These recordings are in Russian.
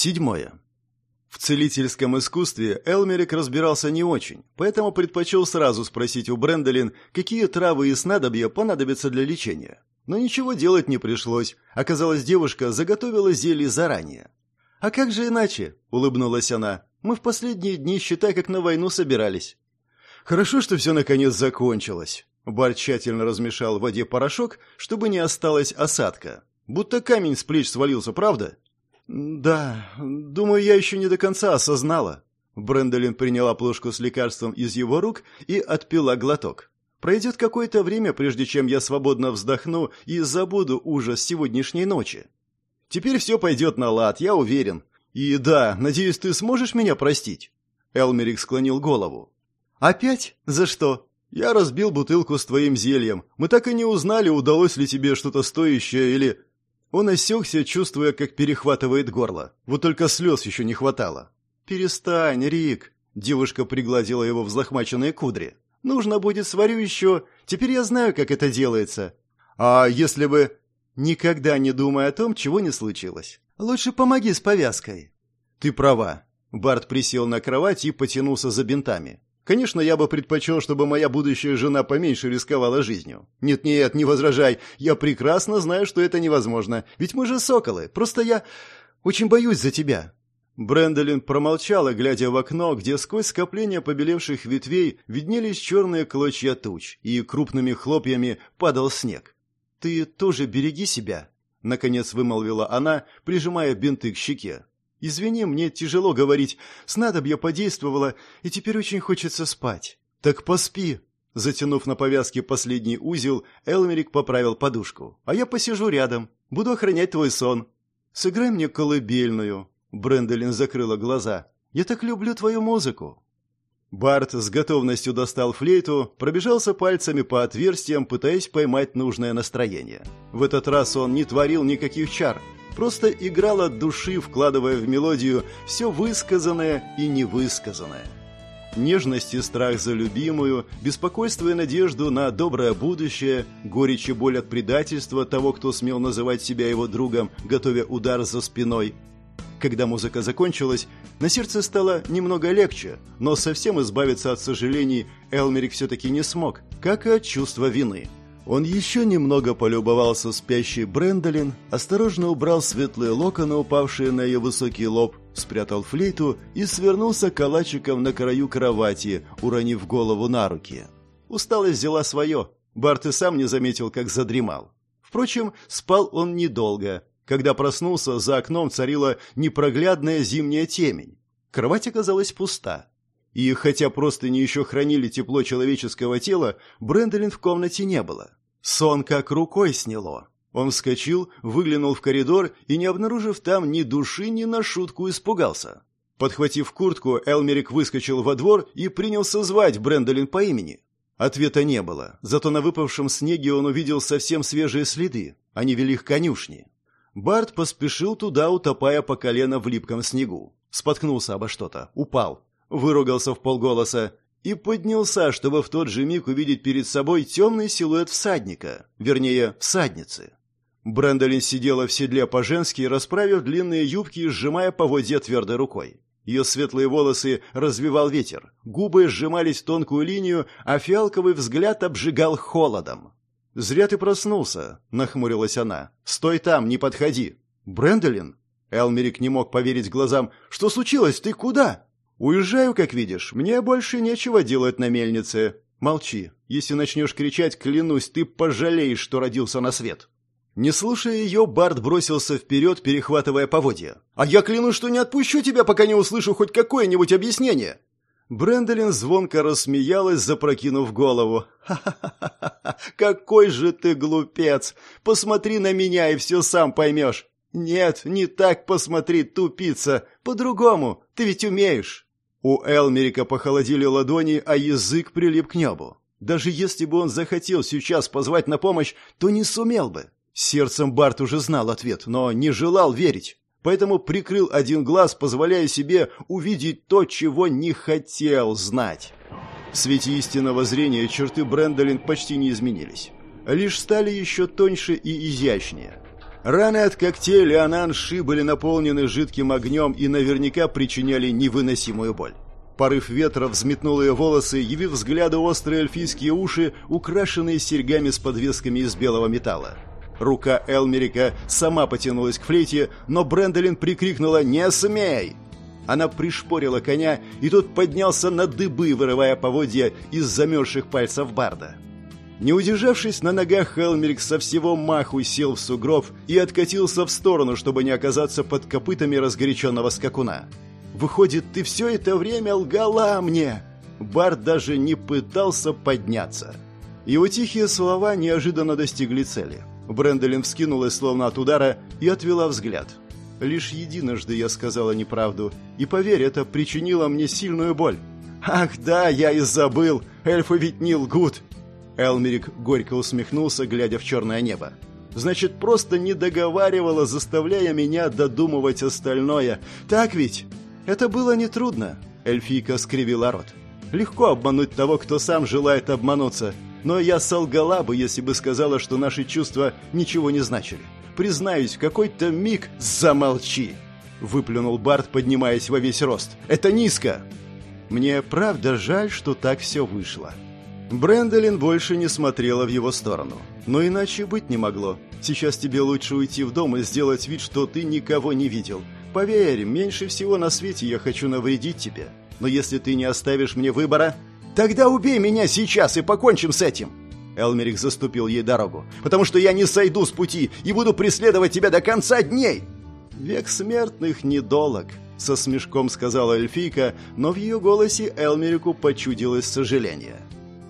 Седьмое. В целительском искусстве Элмерик разбирался не очень, поэтому предпочел сразу спросить у Брендолин, какие травы и снадобья понадобятся для лечения. Но ничего делать не пришлось. Оказалось, девушка заготовила зелье заранее. «А как же иначе?» — улыбнулась она. «Мы в последние дни, считай, как на войну собирались». «Хорошо, что все наконец закончилось». Бар тщательно размешал в воде порошок, чтобы не осталось осадка. Будто камень с плеч свалился, правда? «Да, думаю, я еще не до конца осознала». Брэндолин приняла плошку с лекарством из его рук и отпила глоток. «Пройдет какое-то время, прежде чем я свободно вздохну и забуду ужас сегодняшней ночи. Теперь все пойдет на лад, я уверен. И да, надеюсь, ты сможешь меня простить?» Элмерик склонил голову. «Опять? За что?» «Я разбил бутылку с твоим зельем. Мы так и не узнали, удалось ли тебе что-то стоящее или...» Он осекся, чувствуя, как перехватывает горло. Вот только слез еще не хватало. «Перестань, Рик!» Девушка пригладила его взлохмаченные кудри. «Нужно будет, сварю еще. Теперь я знаю, как это делается». «А если бы...» «Никогда не думай о том, чего не случилось. Лучше помоги с повязкой». «Ты права». Барт присел на кровать и потянулся за бинтами. Конечно, я бы предпочел, чтобы моя будущая жена поменьше рисковала жизнью. Нет-нет, не возражай. Я прекрасно знаю, что это невозможно. Ведь мы же соколы. Просто я очень боюсь за тебя». Брэндолин промолчала, глядя в окно, где сквозь скопление побелевших ветвей виднелись черные клочья туч, и крупными хлопьями падал снег. «Ты тоже береги себя», — наконец вымолвила она, прижимая бинты к щеке. Извини, мне тяжело говорить. Снадобье подействовало, и теперь очень хочется спать. Так поспи. Затянув на повязке последний узел, Элмерик поправил подушку. А я посижу рядом. Буду охранять твой сон. Сыграй мне колыбельную. Бренделин закрыла глаза. Я так люблю твою музыку. Барт с готовностью достал флейту, пробежался пальцами по отверстиям, пытаясь поймать нужное настроение. В этот раз он не творил никаких чар, просто играл от души, вкладывая в мелодию все высказанное и невысказанное. Нежность и страх за любимую, беспокойство и надежду на доброе будущее, горечь и боль от предательства того, кто смел называть себя его другом, готовя удар за спиной. Когда музыка закончилась, на сердце стало немного легче, но совсем избавиться от сожалений Элмерик все-таки не смог, как и от чувства вины. Он еще немного полюбовался спящей Брендолин, осторожно убрал светлые локоны, упавшие на ее высокий лоб, спрятал флейту и свернулся калачиком на краю кровати, уронив голову на руки. Усталость взяла свое. Барт и сам не заметил, как задремал. Впрочем, спал он недолго. Когда проснулся, за окном царила непроглядная зимняя темень. Кровать оказалась пуста. И хотя просто не еще хранили тепло человеческого тела, Брэндолин в комнате не было. Сон как рукой сняло. Он вскочил, выглянул в коридор и, не обнаружив там ни души, ни на шутку, испугался. Подхватив куртку, Элмерик выскочил во двор и принялся звать Брэндолин по имени. Ответа не было, зато на выпавшем снеге он увидел совсем свежие следы. Они вели к конюшне. Барт поспешил туда, утопая по колено в липком снегу. Споткнулся обо что-то, упал, выругался в полголоса и поднялся, чтобы в тот же миг увидеть перед собой темный силуэт всадника, вернее, всадницы. Брэндолин сидела в седле по-женски, расправив длинные юбки и сжимая поводья твердой рукой. Ее светлые волосы развивал ветер, губы сжимались в тонкую линию, а фиалковый взгляд обжигал холодом. «Зря ты проснулся», — нахмурилась она. «Стой там, не подходи». «Брэндолин?» Элмерик не мог поверить глазам. «Что случилось? Ты куда?» «Уезжаю, как видишь. Мне больше нечего делать на мельнице. Молчи. Если начнешь кричать, клянусь, ты пожалеешь, что родился на свет». Не слушая ее, Барт бросился вперед, перехватывая поводья. «А я клянусь, что не отпущу тебя, пока не услышу хоть какое-нибудь объяснение!» Брэндолин звонко рассмеялась, запрокинув голову. «Ха-ха-ха! Какой же ты глупец! Посмотри на меня, и все сам поймешь!» «Нет, не так посмотри, тупица! По-другому! Ты ведь умеешь!» У Элмерика похолодели ладони, а язык прилип к небу. Даже если бы он захотел сейчас позвать на помощь, то не сумел бы. Сердцем Барт уже знал ответ, но не желал верить. Поэтому прикрыл один глаз, позволяя себе увидеть то, чего не хотел знать. В свете истинного зрения черты Брэндолин почти не изменились. Лишь стали еще тоньше и изящнее. Раны от когтей Леонан Ши были наполнены жидким огнем и наверняка причиняли невыносимую боль. Порыв ветра взметнул ее волосы, явив взгляду острые эльфийские уши, украшенные серьгами с подвесками из белого металла. Рука Элмерика сама потянулась к флейте, но Брэндолин прикрикнула «Не смей!». Она пришпорила коня, и тот поднялся на дыбы, вырывая поводья из замерзших пальцев Барда. Не удержавшись на ногах, Хелмерик со всего маху сел в сугроб и откатился в сторону, чтобы не оказаться под копытами разгоряченного скакуна. «Выходит, ты все это время лгала мне!» Барт даже не пытался подняться. Его тихие слова неожиданно достигли цели. Брэндолин вскинулась словно от удара и отвела взгляд. Лишь единожды я сказала неправду, и, поверь, это причинило мне сильную боль. «Ах да, я и забыл! Эльфы ведь не лгут!» Элмерик горько усмехнулся, глядя в черное небо. «Значит, просто не договаривала, заставляя меня додумывать остальное. Так ведь?» «Это было нетрудно», — эльфийка скривила рот. «Легко обмануть того, кто сам желает обмануться. Но я солгала бы, если бы сказала, что наши чувства ничего не значили. Признаюсь, какой-то миг замолчи!» Выплюнул Барт, поднимаясь во весь рост. «Это низко!» «Мне правда жаль, что так все вышло». Брэндолин больше не смотрела в его сторону. Но иначе быть не могло. Сейчас тебе лучше уйти в дом и сделать вид, что ты никого не видел. Поверь, меньше всего на свете я хочу навредить тебе. Но если ты не оставишь мне выбора, тогда убей меня сейчас и покончим с этим. Элмерик заступил ей дорогу. «Потому что я не сойду с пути и буду преследовать тебя до конца дней!» «Век смертных недолог», — со смешком сказала эльфийка, но в ее голосе Элмерику почудилось сожаление.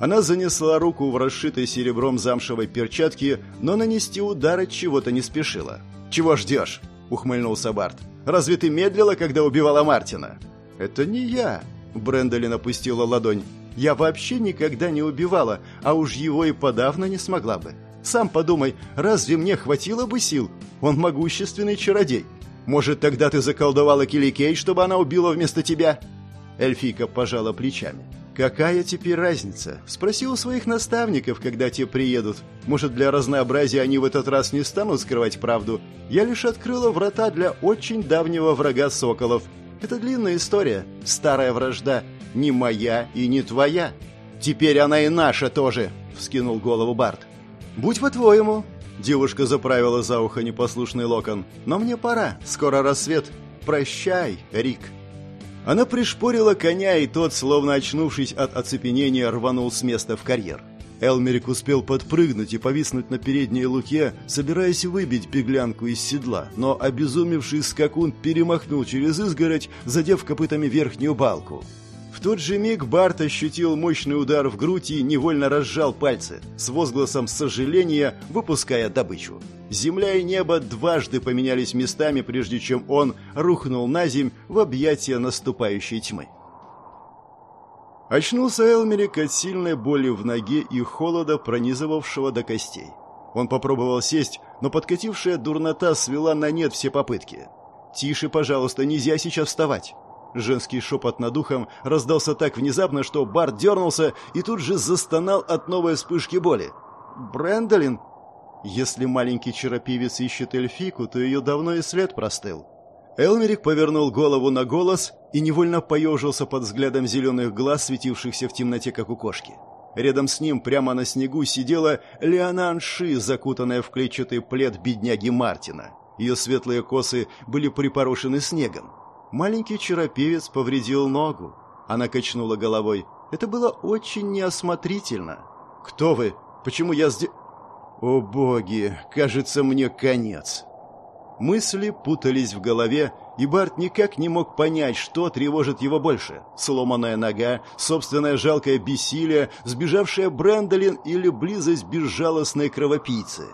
Она занесла руку в расшитой серебром замшевой перчатке, но нанести удар от чего-то не спешила. «Чего ждешь?» — ухмыльнулся Барт. «Разве ты медлила, когда убивала Мартина?» «Это не я», — Брэндолин опустила ладонь. «Я вообще никогда не убивала, а уж его и подавно не смогла бы. Сам подумай, разве мне хватило бы сил? Он могущественный чародей. Может, тогда ты заколдовала Киликей, чтобы она убила вместо тебя?» Эльфийка пожала плечами. «Какая теперь разница? Спроси у своих наставников, когда те приедут. Может, для разнообразия они в этот раз не станут скрывать правду. Я лишь открыла врата для очень давнего врага соколов. Это длинная история, старая вражда, не моя и не твоя. Теперь она и наша тоже», — вскинул голову Барт. «Будь по-твоему». Девушка заправила за ухо непослушный локон. «Но мне пора, скоро рассвет. Прощай, Рик». Она пришпорила коня, и тот, словно очнувшись от оцепенения, рванул с места в карьер. Элмерик успел подпрыгнуть и повиснуть на передней луке, собираясь выбить беглянку из седла, но обезумевший скакун перемахнул через изгородь, задев копытами верхнюю балку. В тот же миг Барт ощутил мощный удар в грудь и невольно разжал пальцы, с возгласом сожаления выпуская добычу. Земля и небо дважды поменялись местами, прежде чем он рухнул на земь в объятия наступающей тьмы. Очнулся Элмерик от сильной боли в ноге и холода, пронизывавшего до костей. Он попробовал сесть, но подкатившая дурнота свела на нет все попытки. «Тише, пожалуйста, нельзя сейчас вставать!» Женский шепот над ухом раздался так внезапно, что Барт дернулся и тут же застонал от новой вспышки боли. «Брэндолин?» Если маленький черопивец ищет эльфику, то ее давно и след простыл. Элмерик повернул голову на голос и невольно поежился под взглядом зеленых глаз, светившихся в темноте, как у кошки. Рядом с ним, прямо на снегу, сидела Леонан Ши, закутанная в клетчатый плед бедняги Мартина. Ее светлые косы были припорошены снегом. Маленький черопевец повредил ногу. Она качнула головой. Это было очень неосмотрительно. «Кто вы? Почему я здесь...» «О боги, кажется, мне конец». Мысли путались в голове, и Барт никак не мог понять, что тревожит его больше. Сломанная нога, собственное жалкое бессилие, сбежавшая Брэндолин или близость безжалостной кровопийцы.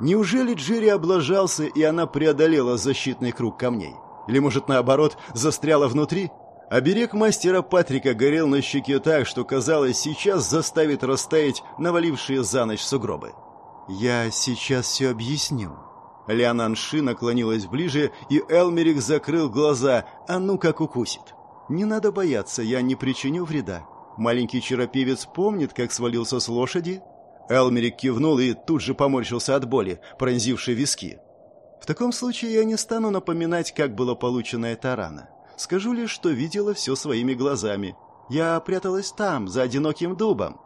Неужели Джерри облажался, и она преодолела защитный круг камней? Или, может, наоборот, застряла внутри? Оберег мастера Патрика горел на щеке так, что, казалось, сейчас заставит растаять навалившие за ночь сугробы. «Я сейчас все объясню». Леонанши наклонилась ближе, и Элмерик закрыл глаза, а ну как укусит. «Не надо бояться, я не причиню вреда. Маленький черопевец помнит, как свалился с лошади?» Элмерик кивнул и тут же поморщился от боли, пронзившей виски. В таком случае я не стану напоминать, как было получено эта рана. Скажу лишь, что видела все своими глазами. Я пряталась там, за одиноким дубом.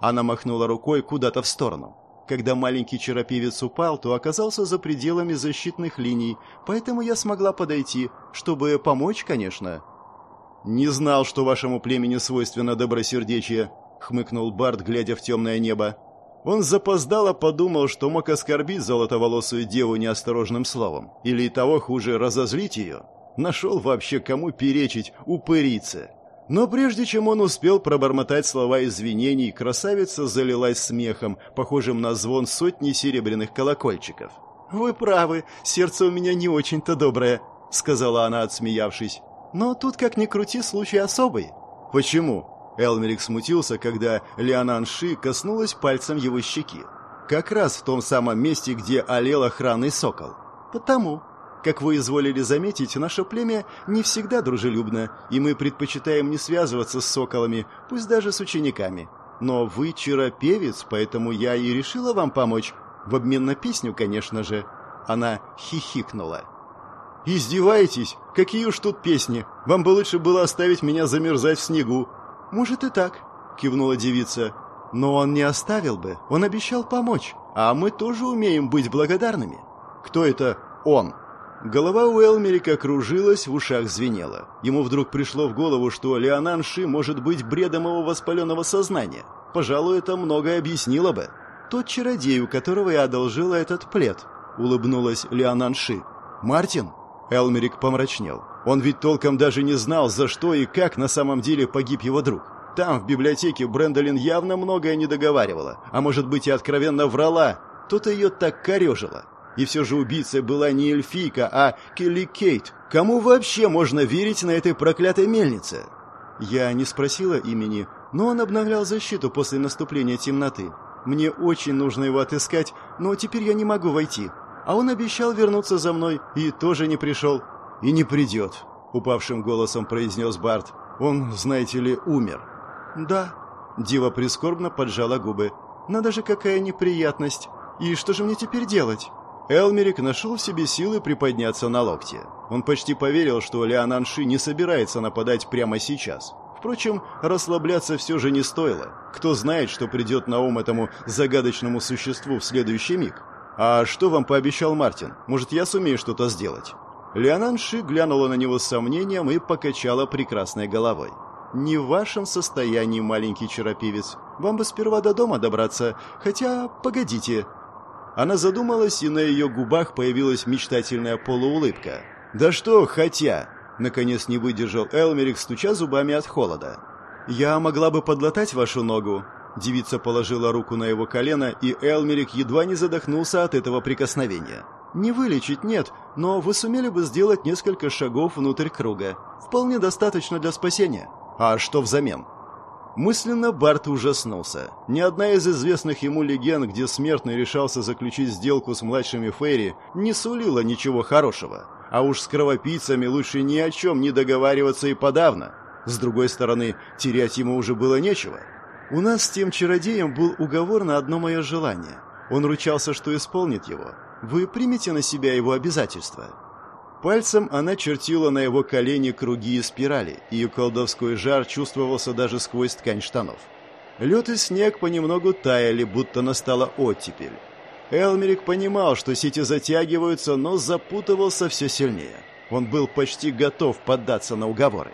Она махнула рукой куда-то в сторону. Когда маленький черопевец упал, то оказался за пределами защитных линий, поэтому я смогла подойти, чтобы помочь, конечно. «Не знал, что вашему племени свойственно добросердечие», — хмыкнул Барт, глядя в темное небо. Он запоздало подумал, что мог оскорбить золотоволосую деву неосторожным словом, или того хуже, разозлить ее. Нашел вообще кому перечить, упыриться. Но прежде чем он успел пробормотать слова извинений, красавица залилась смехом, похожим на звон сотни серебряных колокольчиков. «Вы правы, сердце у меня не очень-то доброе», — сказала она, отсмеявшись. «Но тут, как ни крути, случай особый». «Почему?» Элмерик смутился, когда Леонан Ши коснулась пальцем его щеки. Как раз в том самом месте, где олел охранный сокол. «Потому. Как вы изволили заметить, наше племя не всегда дружелюбно, и мы предпочитаем не связываться с соколами, пусть даже с учениками. Но вы чаропевец, поэтому я и решила вам помочь. В обмен на песню, конечно же». Она хихикнула. «Издеваетесь? Какие уж тут песни! Вам бы лучше было оставить меня замерзать в снегу. «Может и так», — кивнула девица. «Но он не оставил бы, он обещал помочь, а мы тоже умеем быть благодарными». «Кто это он?» Голова у Элмерика кружилась, в ушах звенела. Ему вдруг пришло в голову, что Леонан Ши может быть бредом его воспаленного сознания. Пожалуй, это многое объяснило бы. «Тот чародей, у которого я одолжила этот плед», — улыбнулась Леонан Ши. «Мартин?» Элмерик помрачнел. Он ведь толком даже не знал, за что и как на самом деле погиб его друг. Там, в библиотеке, Брэндолин явно многое не договаривала, а может быть и откровенно врала. То-то ее так корежило. И все же убийцей была не эльфийка, а Келли Кейт. Кому вообще можно верить на этой проклятой мельнице? Я не спросила имени, но он обновлял защиту после наступления темноты. Мне очень нужно его отыскать, но теперь я не могу войти. А он обещал вернуться за мной и тоже не пришел и не придет», — упавшим голосом произнес Барт. «Он, знаете ли, умер». «Да». Дива прискорбно поджала губы. «Надо же, какая неприятность! И что же мне теперь делать?» Элмерик нашел в себе силы приподняться на локте. Он почти поверил, что Леонанши не собирается нападать прямо сейчас. Впрочем, расслабляться все же не стоило. Кто знает, что придет на ум этому загадочному существу в следующий миг. «А что вам пообещал Мартин? Может, я сумею что-то сделать?» Леонанши глянула на него с сомнением и покачала прекрасной головой. «Не в вашем состоянии, маленький чаропевец. Вам бы сперва до дома добраться. Хотя, погодите». Она задумалась, и на ее губах появилась мечтательная полуулыбка. «Да что, хотя...» Наконец не выдержал Элмерик, стуча зубами от холода. «Я могла бы подлатать вашу ногу». Девица положила руку на его колено, и Элмерик едва не задохнулся от этого прикосновения. Не вылечить нет, но вы сумели бы сделать несколько шагов внутрь круга. Вполне достаточно для спасения. А что взамен? Мысленно Барт ужаснулся. Ни одна из известных ему легенд, где смертный решался заключить сделку с младшими Фейри, не сулила ничего хорошего. А уж с кровопийцами лучше ни о чем не договариваться и подавно. С другой стороны, терять ему уже было нечего. У нас с тем чародеем был уговор на одно мое желание. Он ручался, что исполнит его. Вы примете на себя его обязательства?» Пальцем она чертила на его колени круги и спирали, и колдовской жар чувствовался даже сквозь ткань штанов. Лед и снег понемногу таяли, будто настала оттепель. Элмерик понимал, что сети затягиваются, но запутывался все сильнее. Он был почти готов поддаться на уговоры.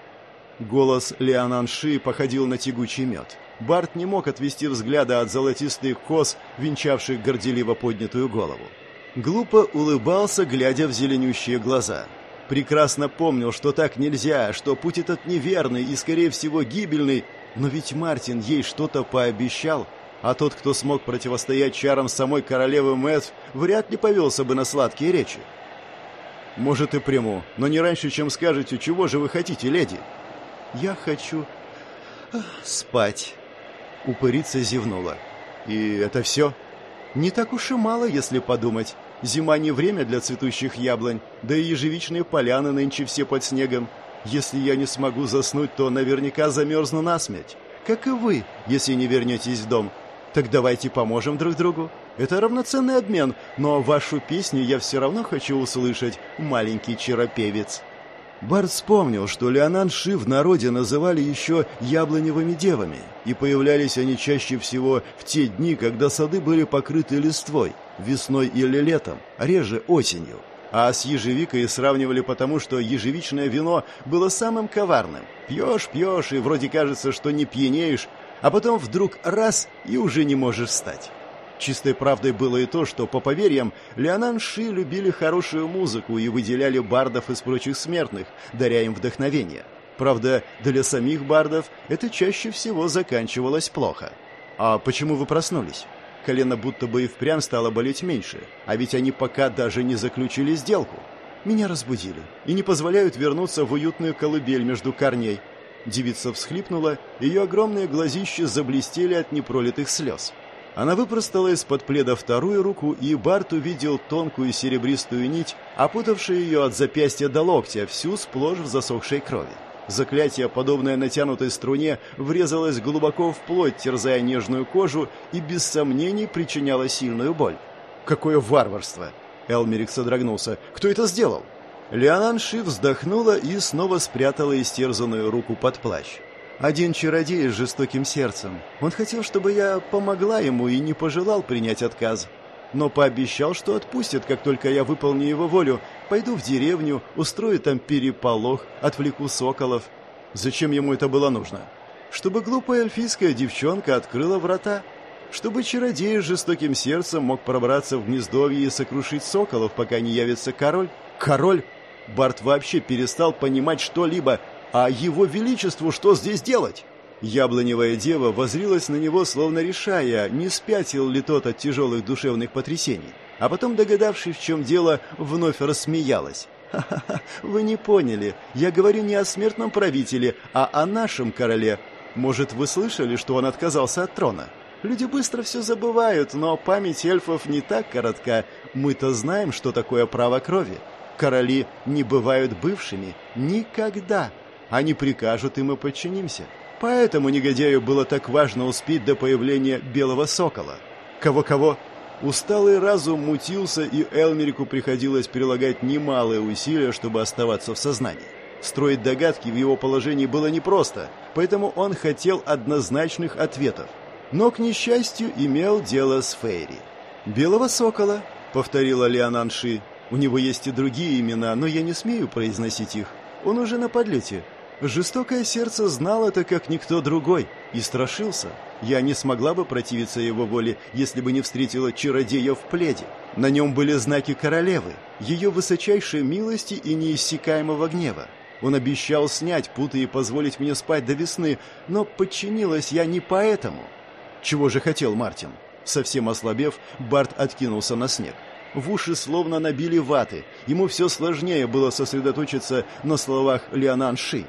Голос Леонанши походил на тягучий мед. Барт не мог отвести взгляда от золотистых кос, венчавших горделиво поднятую голову. Глупо улыбался, глядя в зеленющие глаза. Прекрасно помнил, что так нельзя, что путь этот неверный и, скорее всего, гибельный, но ведь Мартин ей что-то пообещал, а тот, кто смог противостоять чарам самой королевы Мэтт, вряд ли повелся бы на сладкие речи. «Может, и приму, но не раньше, чем скажете, чего же вы хотите, леди?» «Я хочу... спать». Упырица зевнула. «И это все?» «Не так уж и мало, если подумать. Зима не время для цветущих яблонь, да и ежевичные поляны нынче все под снегом. Если я не смогу заснуть, то наверняка замерзну насмерть. Как и вы, если не вернетесь в дом. Так давайте поможем друг другу. Это равноценный обмен, но вашу песню я все равно хочу услышать, маленький чаропевец». Барт вспомнил, что Леонан Ши в народе называли еще яблоневыми девами, и появлялись они чаще всего в те дни, когда сады были покрыты листвой, весной или летом, реже осенью. А с ежевикой сравнивали потому, что ежевичное вино было самым коварным. Пьешь, пьешь, и вроде кажется, что не пьянеешь, а потом вдруг раз и уже не можешь встать. Чистой правдой было и то, что, по поверьям, Леонан Ши любили хорошую музыку и выделяли бардов из прочих смертных, даря им вдохновение. Правда, для самих бардов это чаще всего заканчивалось плохо. «А почему вы проснулись?» Колено будто бы и впрямь стало болеть меньше, а ведь они пока даже не заключили сделку. Меня разбудили и не позволяют вернуться в уютную колыбель между корней. Девица всхлипнула, ее огромные глазища заблестели от непролитых слез. Она выпростала из-под пледа вторую руку, и Барт увидел тонкую серебристую нить, опутавшую ее от запястья до локтя, всю сплошь в засохшей крови. Заклятие, подобное натянутой струне, врезалось глубоко в плоть, терзая нежную кожу, и без сомнений причиняло сильную боль. «Какое варварство!» Элмерик содрогнулся. «Кто это сделал?» Леонан Ши вздохнула и снова спрятала истерзанную руку под плащ. Один чародей с жестоким сердцем. Он хотел, чтобы я помогла ему и не пожелал принять отказ. Но пообещал, что отпустит, как только я выполню его волю. Пойду в деревню, устрою там переполох, отвлеку соколов. Зачем ему это было нужно? Чтобы глупая эльфийская девчонка открыла врата. Чтобы чародей с жестоким сердцем мог пробраться в гнездовье и сокрушить соколов, пока не явится король. Король? Барт вообще перестал понимать что-либо, а его величеству что здесь делать? Яблоневая дева возрилась на него, словно решая, не спятил ли тот от тяжелых душевных потрясений. А потом, догадавшись, в чем дело, вновь рассмеялась. «Ха-ха-ха, вы не поняли. Я говорю не о смертном правителе, а о нашем короле. Может, вы слышали, что он отказался от трона? Люди быстро все забывают, но память эльфов не так коротка. Мы-то знаем, что такое право крови. Короли не бывают бывшими. Никогда. Они прикажут, и мы подчинимся. Поэтому негодяю было так важно успеть до появления белого сокола. Кого-кого? Усталый разум мутился, и Элмерику приходилось прилагать немалые усилия, чтобы оставаться в сознании. Строить догадки в его положении было непросто, поэтому он хотел однозначных ответов. Но, к несчастью, имел дело с Фейри. «Белого сокола», — повторила Леонанши. «У него есть и другие имена, но я не смею произносить их. Он уже на подлете. Жестокое сердце знал это, как никто другой, и страшился. Я не смогла бы противиться его воле, если бы не встретила чародея в пледе. На нем были знаки королевы, ее высочайшей милости и неиссякаемого гнева. Он обещал снять путы и позволить мне спать до весны, но подчинилась я не поэтому. Чего же хотел Мартин? Совсем ослабев, Барт откинулся на снег. В уши словно набили ваты. Ему все сложнее было сосредоточиться на словах Леонан Ши.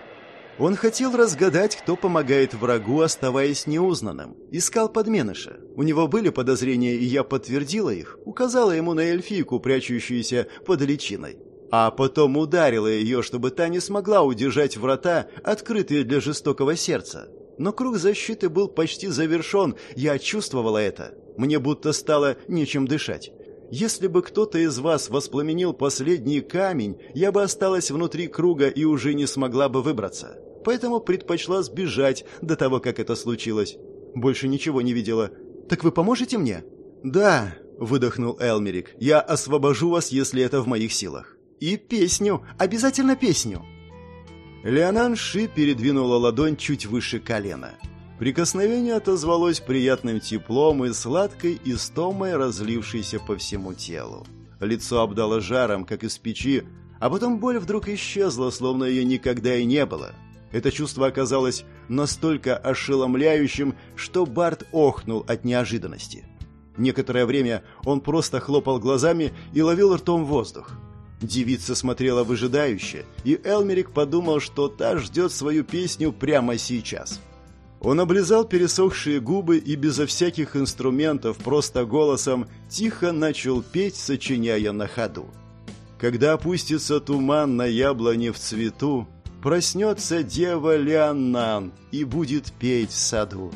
Он хотел разгадать, кто помогает врагу, оставаясь неузнанным. Искал подменыша. У него были подозрения, и я подтвердила их. Указала ему на эльфийку, прячущуюся под личиной. А потом ударила ее, чтобы та не смогла удержать врата, открытые для жестокого сердца. Но круг защиты был почти завершен, я чувствовала это. Мне будто стало нечем дышать. Если бы кто-то из вас воспламенил последний камень, я бы осталась внутри круга и уже не смогла бы выбраться поэтому предпочла сбежать до того, как это случилось. Больше ничего не видела. Так вы поможете мне? Да, выдохнул Элмерик. Я освобожу вас, если это в моих силах. И песню, обязательно песню. Леонан Ши передвинула ладонь чуть выше колена. Прикосновение отозвалось приятным теплом и сладкой истомой, разлившейся по всему телу. Лицо обдало жаром, как из печи, а потом боль вдруг исчезла, словно ее никогда и не было. Это чувство оказалось настолько ошеломляющим, что Барт охнул от неожиданности. Некоторое время он просто хлопал глазами и ловил ртом воздух. Девица смотрела выжидающе, и Элмерик подумал, что та ждет свою песню прямо сейчас. Он облизал пересохшие губы и безо всяких инструментов, просто голосом, тихо начал петь, сочиняя на ходу. «Когда опустится туман на яблоне в цвету, Проснется дева Леоннан и будет петь в саду.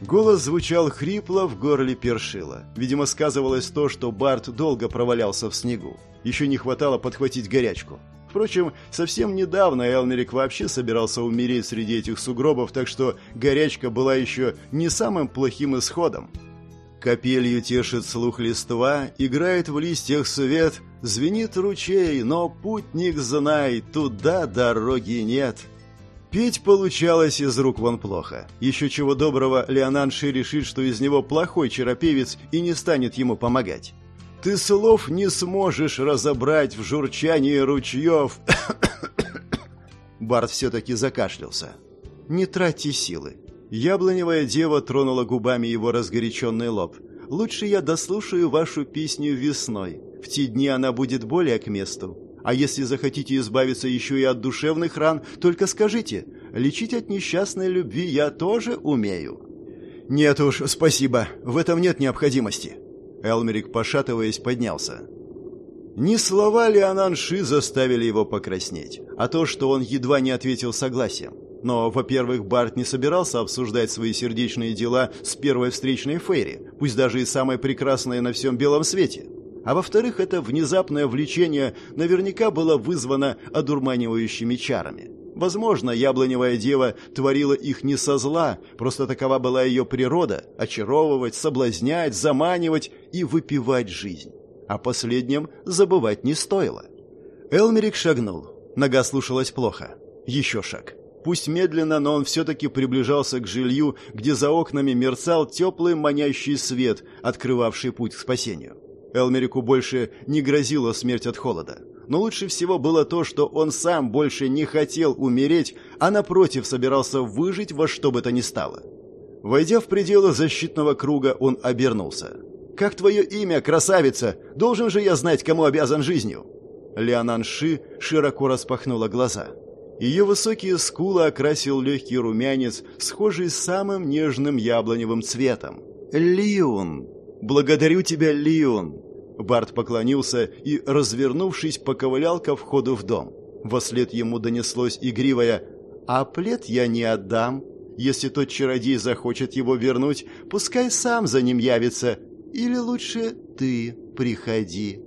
Голос звучал хрипло, в горле першило. Видимо, сказывалось то, что Барт долго провалялся в снегу. Еще не хватало подхватить горячку. Впрочем, совсем недавно Элмерик вообще собирался умереть среди этих сугробов, так что горячка была еще не самым плохим исходом. Капелью тешит слух листва, играет в листьях свет, звенит ручей, но путник знай, туда дороги нет. Петь получалось из рук вон плохо. Еще чего доброго, Леонанши решит, что из него плохой черопевец и не станет ему помогать. Ты слов не сможешь разобрать в журчании ручьев. Барт все-таки закашлялся. Не трати силы. Яблоневая дева тронула губами его разгоряченный лоб. Лучше я дослушаю вашу песню весной. В те дни она будет более к месту. А если захотите избавиться еще и от душевных ран, только скажите, лечить от несчастной любви я тоже умею». «Нет уж, спасибо, в этом нет необходимости». Элмерик, пошатываясь, поднялся. Ни слова Леонан Ши заставили его покраснеть, а то, что он едва не ответил согласием. Но, во-первых, Барт не собирался обсуждать свои сердечные дела с первой встречной Фейри, пусть даже и самой прекрасной на всем белом свете. А во-вторых, это внезапное влечение наверняка было вызвано одурманивающими чарами. Возможно, яблоневая дева творила их не со зла, просто такова была ее природа – очаровывать, соблазнять, заманивать и выпивать жизнь. О последнем забывать не стоило. Элмерик шагнул. Нога слушалась плохо. Еще шаг. Пусть медленно, но он все-таки приближался к жилью, где за окнами мерцал теплый манящий свет, открывавший путь к спасению. Элмерику больше не грозила смерть от холода. Но лучше всего было то, что он сам больше не хотел умереть, а напротив собирался выжить во что бы то ни стало. Войдя в пределы защитного круга, он обернулся. «Как твое имя, красавица? Должен же я знать, кому обязан жизнью?» Леонан Ши широко распахнула глаза. Ее высокие скулы окрасил легкий румянец, схожий с самым нежным яблоневым цветом. «Лиун! Благодарю тебя, Лиун!» Барт поклонился и, развернувшись, поковылял ко входу в дом. Вослед ему донеслось игривое «А плед я не отдам. Если тот чародей захочет его вернуть, пускай сам за ним явится. Или лучше ты приходи».